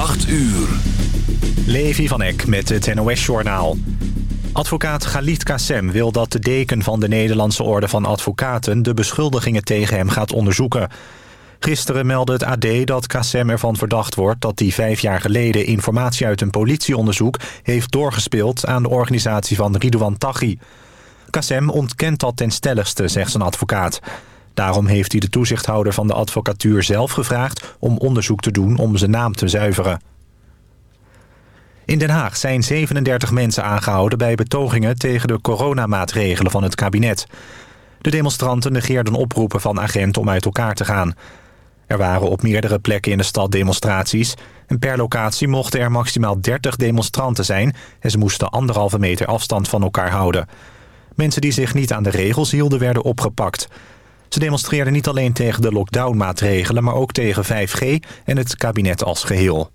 8 uur. Levi van Eck met het NOS-journaal. Advocaat Galit Kassem wil dat de deken van de Nederlandse Orde van Advocaten... de beschuldigingen tegen hem gaat onderzoeken. Gisteren meldde het AD dat Kassem ervan verdacht wordt... dat hij vijf jaar geleden informatie uit een politieonderzoek... heeft doorgespeeld aan de organisatie van Ridouan Taghi. Kassem ontkent dat ten stelligste, zegt zijn advocaat. Daarom heeft hij de toezichthouder van de advocatuur zelf gevraagd... om onderzoek te doen om zijn naam te zuiveren. In Den Haag zijn 37 mensen aangehouden bij betogingen tegen de coronamaatregelen van het kabinet. De demonstranten negeerden oproepen van agenten om uit elkaar te gaan. Er waren op meerdere plekken in de stad demonstraties. En per locatie mochten er maximaal 30 demonstranten zijn... en ze moesten anderhalve meter afstand van elkaar houden. Mensen die zich niet aan de regels hielden werden opgepakt. Ze demonstreerden niet alleen tegen de lockdownmaatregelen... maar ook tegen 5G en het kabinet als geheel.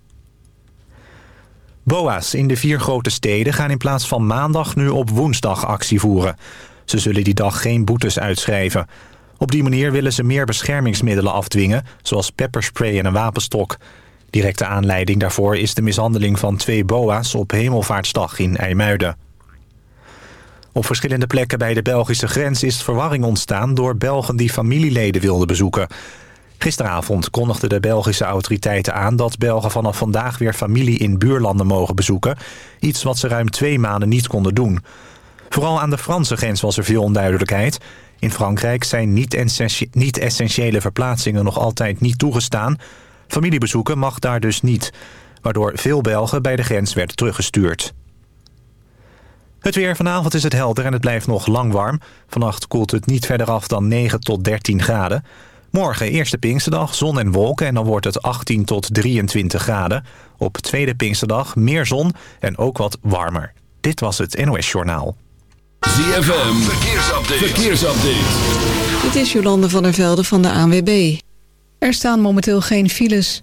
BOA's in de vier grote steden gaan in plaats van maandag nu op woensdag actie voeren. Ze zullen die dag geen boetes uitschrijven. Op die manier willen ze meer beschermingsmiddelen afdwingen, zoals pepperspray en een wapenstok. Directe aanleiding daarvoor is de mishandeling van twee BOA's op Hemelvaartsdag in IJmuiden. Op verschillende plekken bij de Belgische grens is verwarring ontstaan... door Belgen die familieleden wilden bezoeken. Gisteravond kondigden de Belgische autoriteiten aan... dat Belgen vanaf vandaag weer familie in buurlanden mogen bezoeken. Iets wat ze ruim twee maanden niet konden doen. Vooral aan de Franse grens was er veel onduidelijkheid. In Frankrijk zijn niet-essentiële verplaatsingen nog altijd niet toegestaan. Familiebezoeken mag daar dus niet. Waardoor veel Belgen bij de grens werden teruggestuurd. Het weer vanavond is het helder en het blijft nog lang warm. Vannacht koelt het niet verder af dan 9 tot 13 graden. Morgen eerste Pinksterdag, zon en wolken en dan wordt het 18 tot 23 graden. Op tweede Pinksterdag meer zon en ook wat warmer. Dit was het NOS Journaal. ZFM, verkeersupdate. verkeersupdate. Dit is Jolande van der Velde van de ANWB. Er staan momenteel geen files.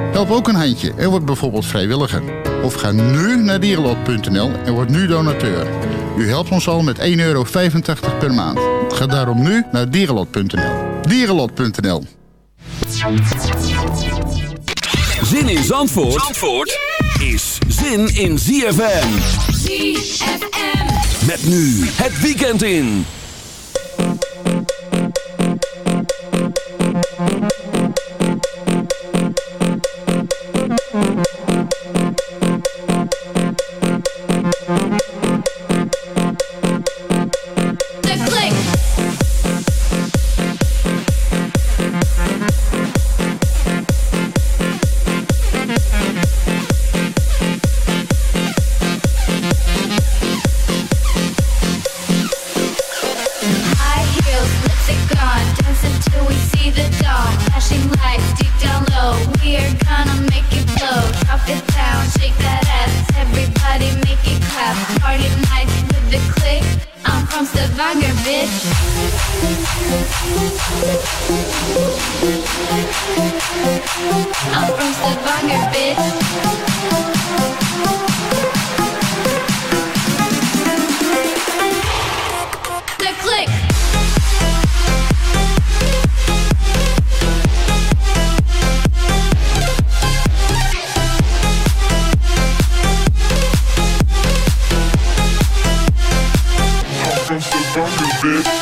Help ook een handje en word bijvoorbeeld vrijwilliger. Of ga nu naar dierenlot.nl en word nu donateur. U helpt ons al met 1,85 euro per maand. Ga daarom nu naar dierenlot.nl. Dierenlot.nl Zin in Zandvoort, Zandvoort is zin in ZFM. ZFM. Met nu het weekend in. We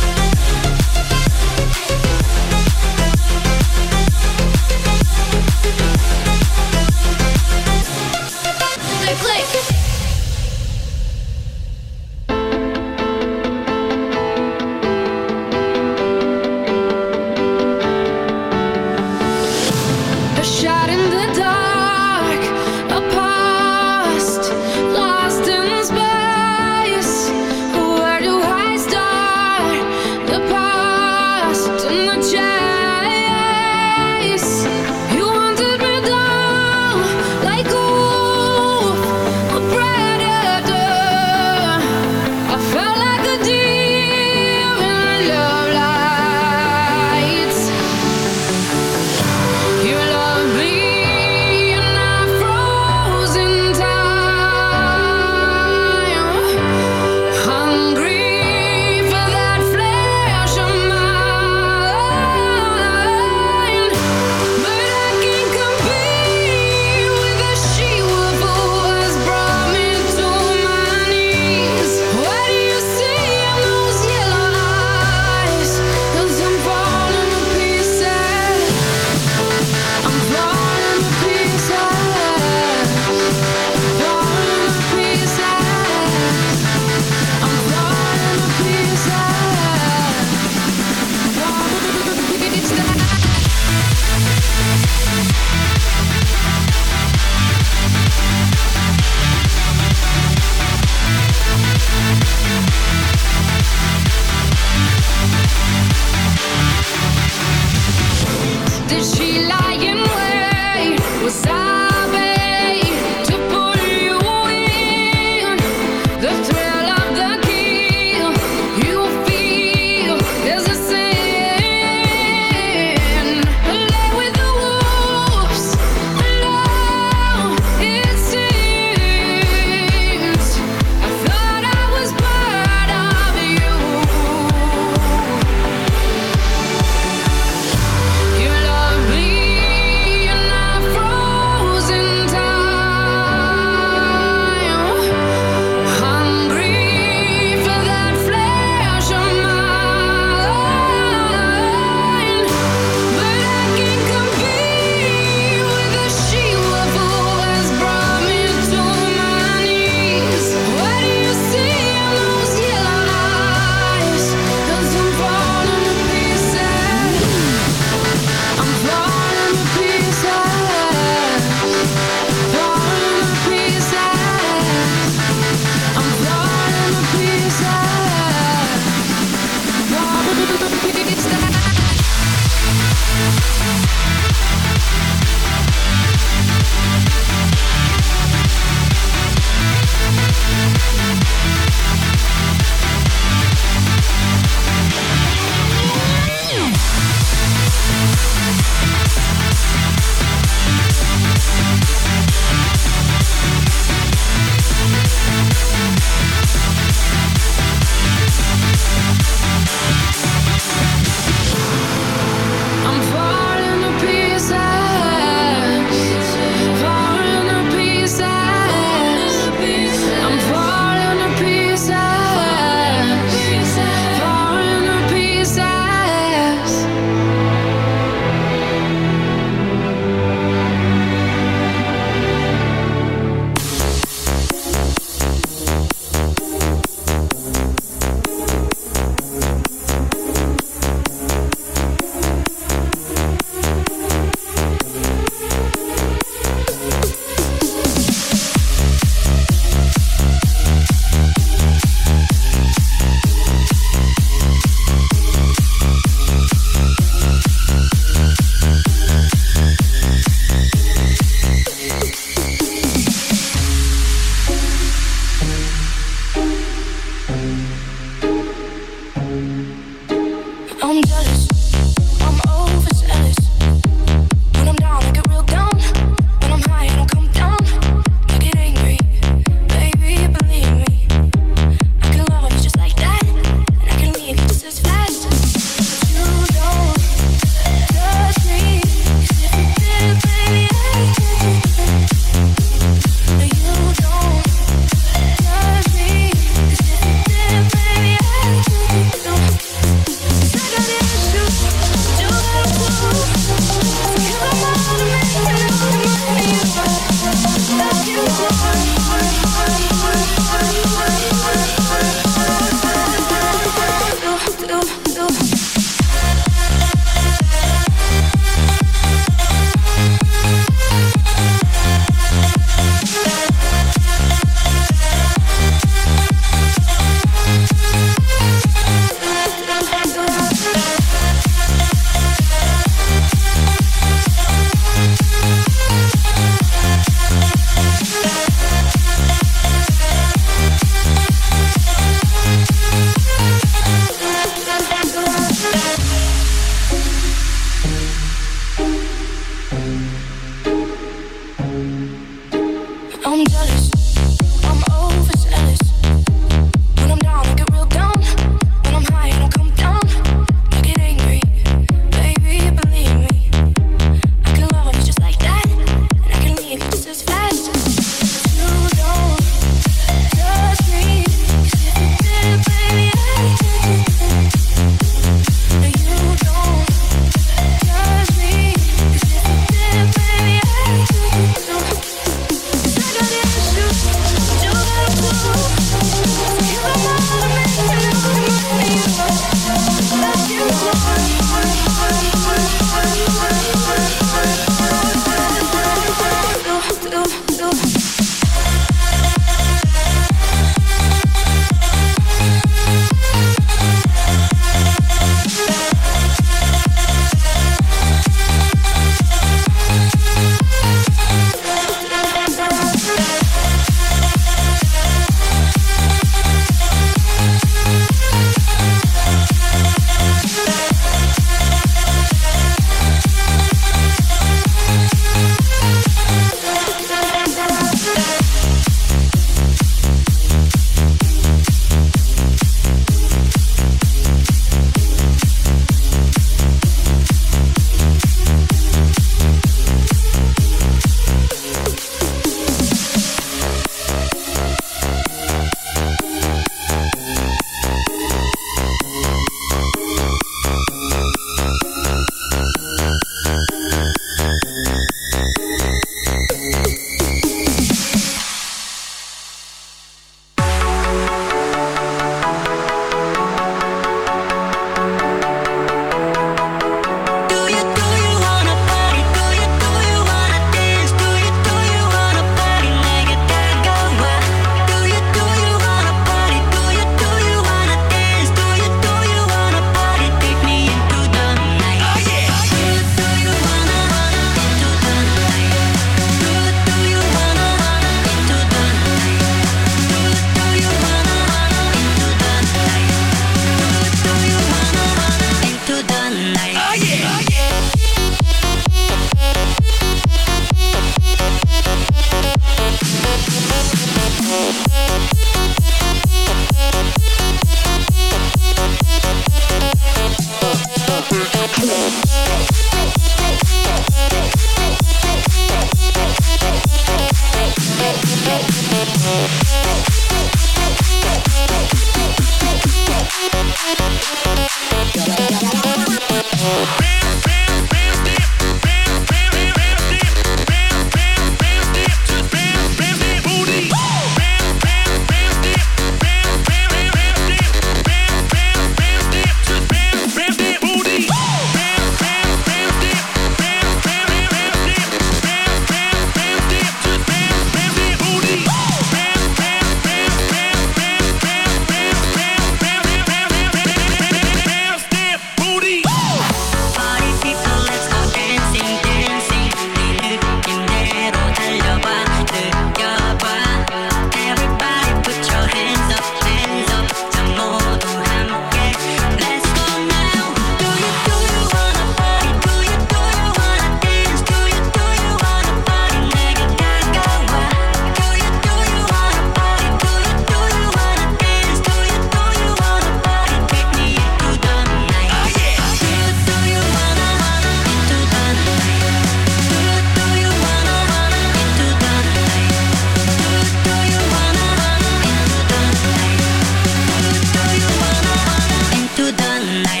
night.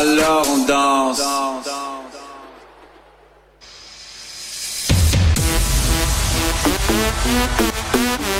alors on danse. Danse, danse, danse.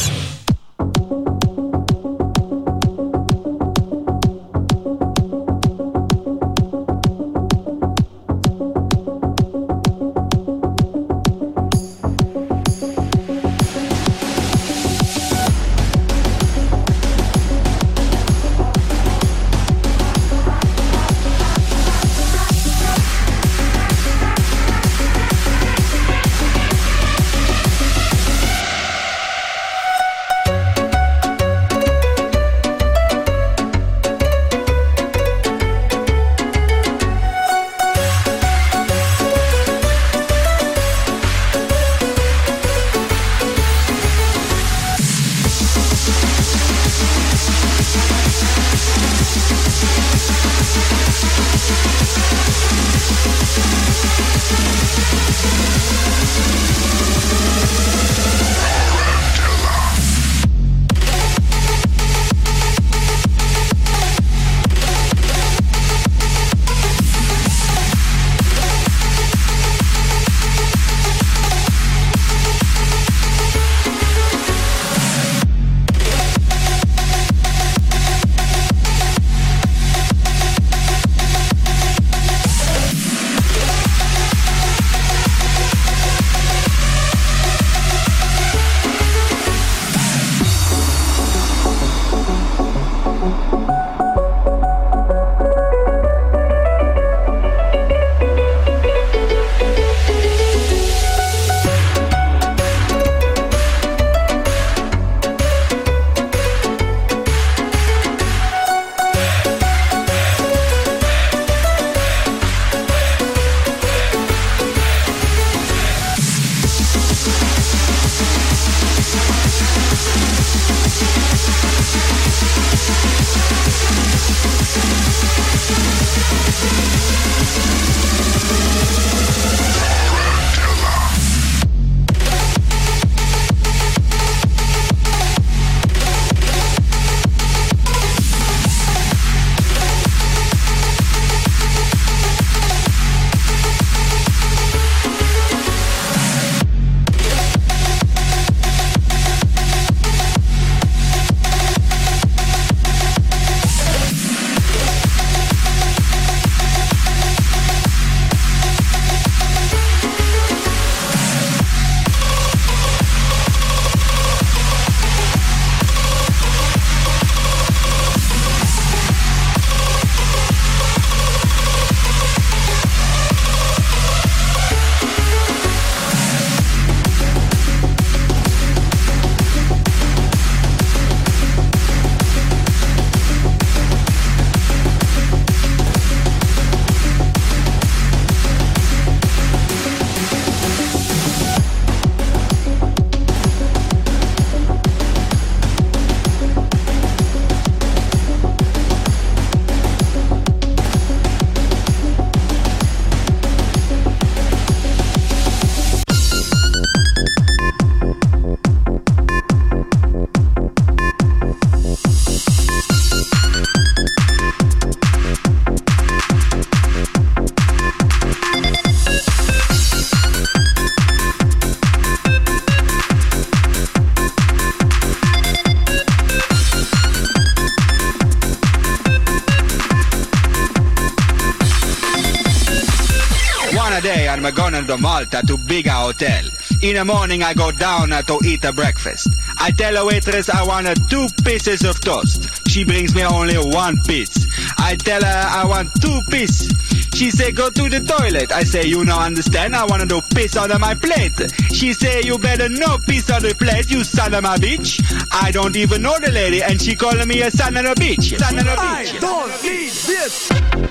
To Malta to bigger hotel. In the morning I go down to eat a breakfast. I tell a waitress I want two pieces of toast. She brings me only one piece. I tell her I want two pieces. She say go to the toilet. I say you no understand. I wanna do piss on my plate. She say you better no piss on the plate. You son of a bitch. I don't even know the lady, and she calling me a son of a bitch. Son of a bitch. I don't need this.